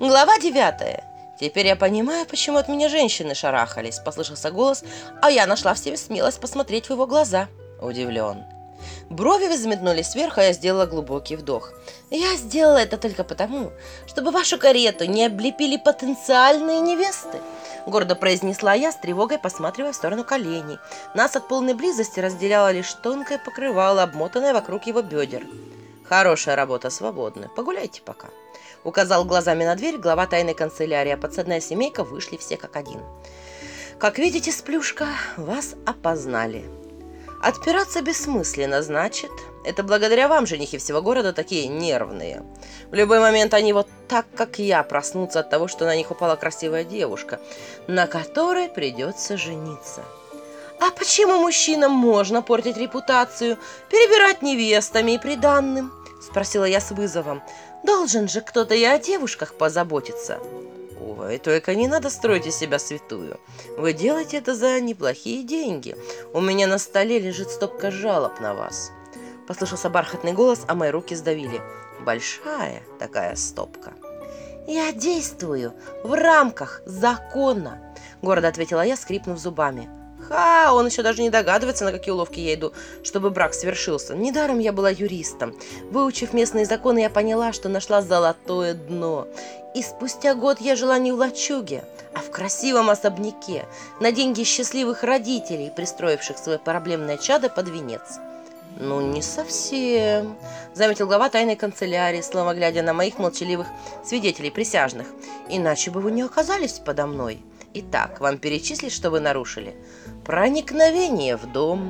Глава девятая. Теперь я понимаю, почему от меня женщины шарахались, послышался голос, а я нашла в себе смелость посмотреть в его глаза. Удивлен. Брови взметнулись вверх, а я сделала глубокий вдох. Я сделала это только потому, чтобы вашу карету не облепили потенциальные невесты. Гордо произнесла я с тревогой, посматривая в сторону коленей. Нас от полной близости разделяло лишь тонкое покрывало, обмотанное вокруг его бедер. Хорошая работа, свободны. Погуляйте пока. Указал глазами на дверь глава тайной канцелярии, а подсадная семейка вышли все как один. Как видите, сплюшка, вас опознали. Отпираться бессмысленно, значит, это благодаря вам женихи всего города такие нервные. В любой момент они вот так, как я, проснутся от того, что на них упала красивая девушка, на которой придется жениться. А почему мужчинам можно портить репутацию, перебирать невестами и приданным? Спросила я с вызовом. Должен же кто-то и о девушках позаботиться. Ой, только не надо строить из себя святую. Вы делаете это за неплохие деньги. У меня на столе лежит стопка жалоб на вас. Послышался бархатный голос, а мои руки сдавили. Большая такая стопка. «Я действую в рамках закона», — гордо ответила я, скрипнув зубами. Ха, он еще даже не догадывается, на какие уловки я иду, чтобы брак свершился. Недаром я была юристом. Выучив местные законы, я поняла, что нашла золотое дно. И спустя год я жила не в лачуге, а в красивом особняке, на деньги счастливых родителей, пристроивших свое проблемное чадо под венец. «Ну, не совсем», — заметил глава тайной канцелярии, словно глядя на моих молчаливых свидетелей присяжных. «Иначе бы вы не оказались подо мной». Итак, вам перечислить, что вы нарушили? Проникновение в дом,